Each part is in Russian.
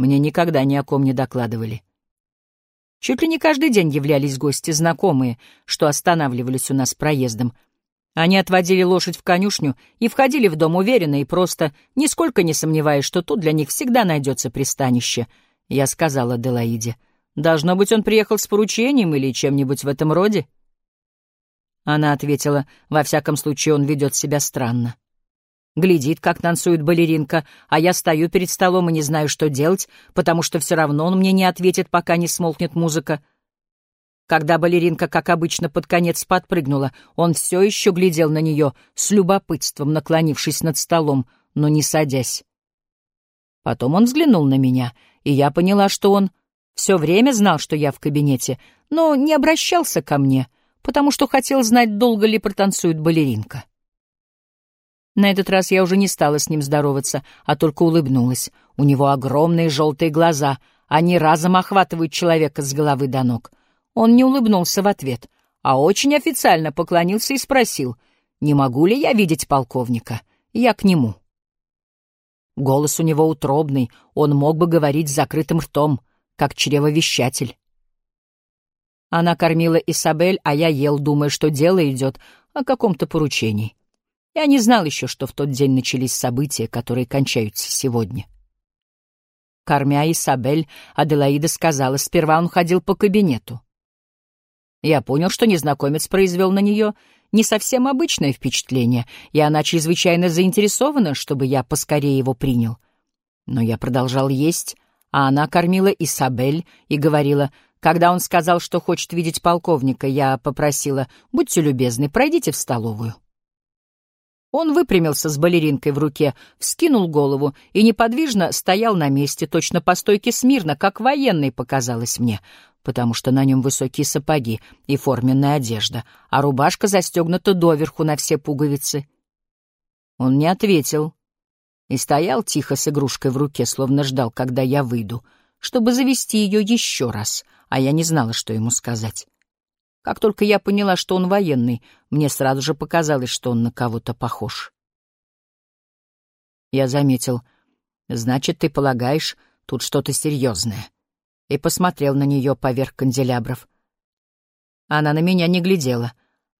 Мне никогда ни о ком не докладывали. Чуть ли не каждый день являлись гости, знакомые, что останавливались у нас проездом. Они отводили лошадь в конюшню и входили в дом уверенно и просто, нисколько не сомневаясь, что тут для них всегда найдется пристанище. Я сказала Делаиде. «Должно быть, он приехал с поручением или чем-нибудь в этом роде?» Она ответила, «Во всяком случае, он ведет себя странно» глядит, как танцует балеринка, а я стою перед столом и не знаю, что делать, потому что все равно он мне не ответит, пока не смолкнет музыка. Когда балеринка, как обычно, под конец подпрыгнула, он все еще глядел на нее с любопытством, наклонившись над столом, но не садясь. Потом он взглянул на меня, и я поняла, что он все время знал, что я в кабинете, но не обращался ко мне, потому что хотел знать, долго ли протанцует балеринка. На этот раз я уже не стала с ним здороваться, а только улыбнулась. У него огромные желтые глаза, они разом охватывают человека с головы до ног. Он не улыбнулся в ответ, а очень официально поклонился и спросил, не могу ли я видеть полковника. Я к нему. Голос у него утробный, он мог бы говорить с закрытым ртом, как чревовещатель. Она кормила Исабель, а я ел, думая, что дело идет о каком-то поручении. Я не знал еще, что в тот день начались события, которые кончаются сегодня. Кормя Исабель, Аделаида сказала, сперва он ходил по кабинету. Я понял, что незнакомец произвел на нее не совсем обычное впечатление, и она чрезвычайно заинтересована, чтобы я поскорее его принял. Но я продолжал есть, а она кормила Исабель и говорила, когда он сказал, что хочет видеть полковника, я попросила, будьте любезны, пройдите в столовую. Он выпрямился с балеринкой в руке, вскинул голову и неподвижно стоял на месте, точно по стойке смирно, как военный показалось мне, потому что на нем высокие сапоги и форменная одежда, а рубашка застегнута доверху на все пуговицы. Он не ответил и стоял тихо с игрушкой в руке, словно ждал, когда я выйду, чтобы завести ее еще раз, а я не знала, что ему сказать. Как только я поняла, что он военный, мне сразу же показалось, что он на кого-то похож. Я заметил. «Значит, ты полагаешь, тут что-то серьезное?» И посмотрел на нее поверх канделябров. Она на меня не глядела.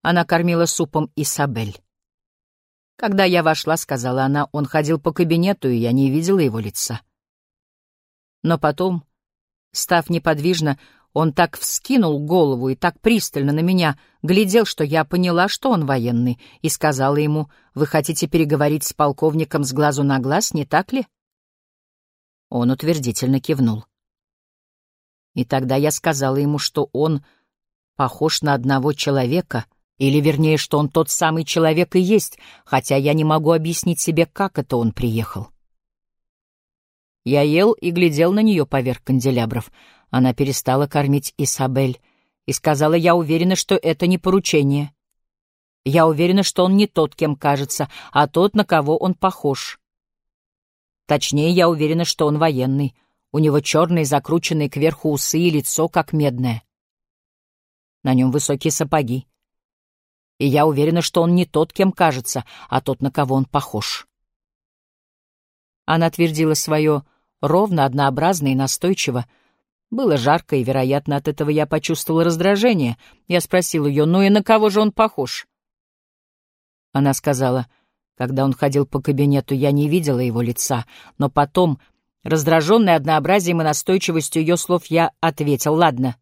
Она кормила супом Исабель. Когда я вошла, сказала она, он ходил по кабинету, и я не видела его лица. Но потом, став неподвижно, он так вскинул голову и так пристально на меня глядел, что я поняла, что он военный, и сказала ему, «Вы хотите переговорить с полковником с глазу на глаз, не так ли?» Он утвердительно кивнул. И тогда я сказала ему, что он похож на одного человека, или, вернее, что он тот самый человек и есть, хотя я не могу объяснить себе, как это он приехал. Я ел и глядел на нее поверх канделябров — она перестала кормить Исабель и сказала, я уверена, что это не поручение. Я уверена, что он не тот, кем кажется, а тот, на кого он похож. Точнее, я уверена, что он военный. У него черные, закрученные кверху усы и лицо, как медное. На нем высокие сапоги. И я уверена, что он не тот, кем кажется, а тот, на кого он похож. Она твердила свое ровно, однообразно и настойчиво, было жарко, и, вероятно, от этого я почувствовал раздражение. Я спросил ее, ну и на кого же он похож? Она сказала, когда он ходил по кабинету, я не видела его лица, но потом, раздраженный однообразием и настойчивостью ее слов, я ответил, ладно,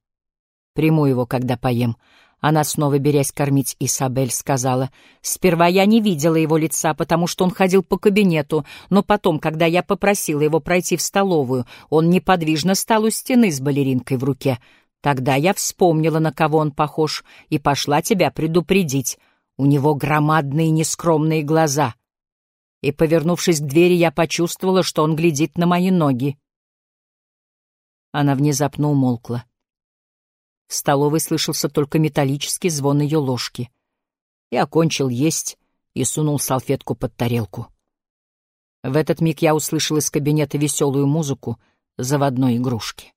приму его, когда поем. Она, снова берясь кормить Исабель, сказала, «Сперва я не видела его лица, потому что он ходил по кабинету, но потом, когда я попросила его пройти в столовую, он неподвижно стал у стены с балеринкой в руке. Тогда я вспомнила, на кого он похож, и пошла тебя предупредить. У него громадные нескромные глаза. И, повернувшись к двери, я почувствовала, что он глядит на мои ноги». Она внезапно умолкла. В столовой слышался только металлический звон ее ложки. Я окончил есть и сунул салфетку под тарелку. В этот миг я услышал из кабинета веселую музыку заводной игрушки.